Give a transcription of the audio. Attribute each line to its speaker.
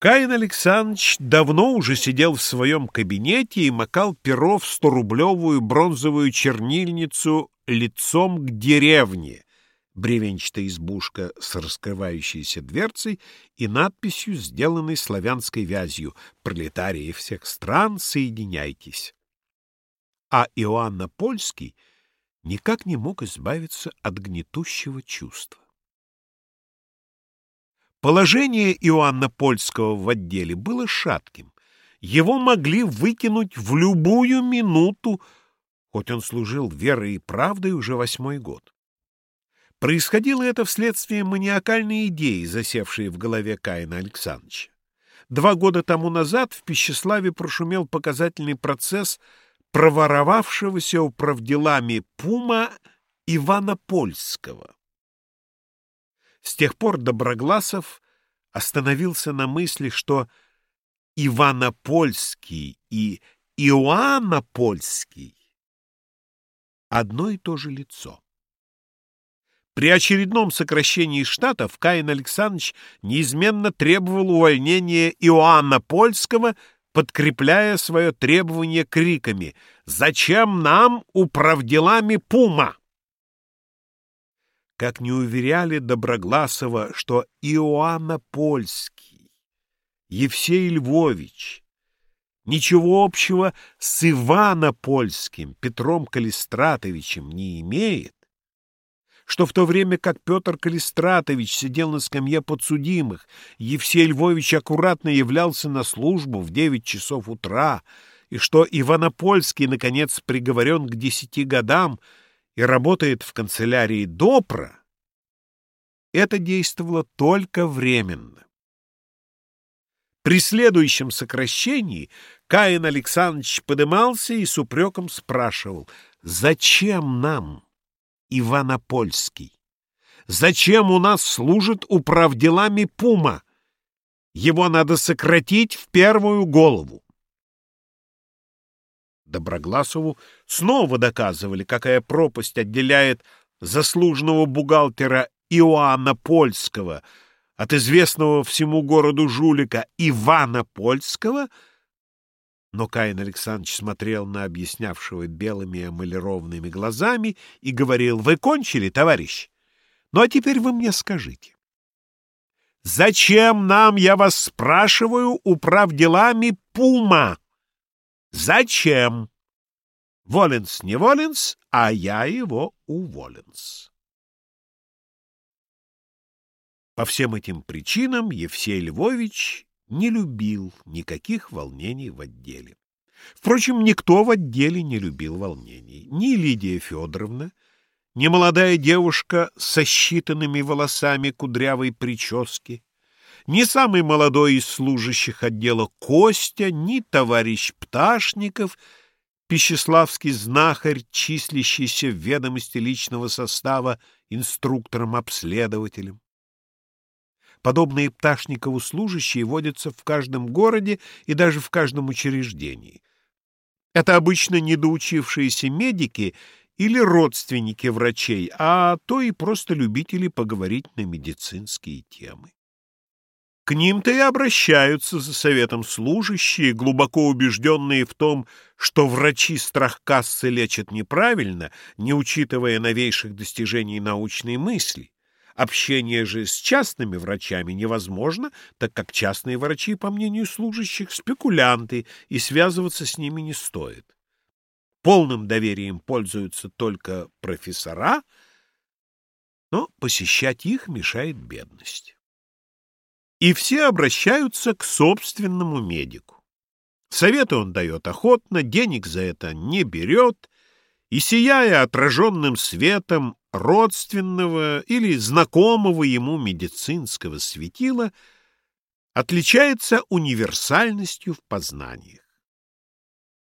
Speaker 1: Каин Александрович давно уже сидел в своем кабинете и макал перо в сторублевую бронзовую чернильницу лицом к деревне, бревенчатая избушка с раскрывающейся дверцей и надписью, сделанной славянской вязью «Пролетарии всех стран, соединяйтесь». А Иоанна Польский никак не мог избавиться от гнетущего чувства. Положение Иоанна Польского в отделе было шатким. Его могли выкинуть в любую минуту, хоть он служил верой и правдой уже восьмой год. Происходило это вследствие маниакальной идеи, засевшей в голове Каина Александровича. Два года тому назад в Пищеславе прошумел показательный процесс проворовавшегося управделами Пума Ивана Польского. С тех пор Доброгласов остановился на мысли, что Иванопольский и Иоаннопольский одно и то же лицо. При очередном сокращении штатов Каин Александрович неизменно требовал увольнения Иоанна Польского, подкрепляя свое требование криками «Зачем нам управделами Пума?» Как не уверяли Доброгласова, что Иоанна Польский, Евсей Львович, ничего общего с Ивана Польским, Петром Калистратовичем не имеет, что в то время как Петр Калистратович сидел на скамье подсудимых, Евсей Львович аккуратно являлся на службу в девять часов утра, и что Иванопольский, наконец, приговорен к десяти годам, и работает в канцелярии Допра, это действовало только временно. При следующем сокращении Каин Александрович подымался и с упреком спрашивал, «Зачем нам, Иванопольский? Зачем у нас служит управделами Пума? Его надо сократить в первую голову». Доброгласову снова доказывали, какая пропасть отделяет заслуженного бухгалтера Иоанна Польского от известного всему городу жулика Ивана Польского, но Каин Александрович смотрел на объяснявшего белыми эмалированными глазами и говорил, «Вы кончили, товарищ? Ну а теперь вы мне скажите, зачем нам, я вас спрашиваю, управ делами Пума?» Зачем? Воленс не воленс, а я его уволенс. По всем этим причинам Евсей Львович не любил никаких волнений в отделе. Впрочем, никто в отделе не любил волнений. Ни Лидия Федоровна, ни молодая девушка со считанными волосами кудрявой прически, ни самый молодой из служащих отдела Костя, ни товарищ Пташников, пищеславский знахарь, числящийся в ведомости личного состава инструктором-обследователем. Подобные Пташникову служащие водятся в каждом городе и даже в каждом учреждении. Это обычно недоучившиеся медики или родственники врачей, а то и просто любители поговорить на медицинские темы. К ним-то и обращаются за советом служащие, глубоко убежденные в том, что врачи страхкассы лечат неправильно, не учитывая новейших достижений научной мысли. Общение же с частными врачами невозможно, так как частные врачи, по мнению служащих, спекулянты, и связываться с ними не стоит. Полным доверием пользуются только профессора, но посещать их мешает бедность и все обращаются к собственному медику. Советы он дает охотно, денег за это не берет, и, сияя отраженным светом родственного или знакомого ему медицинского светила, отличается универсальностью в познаниях.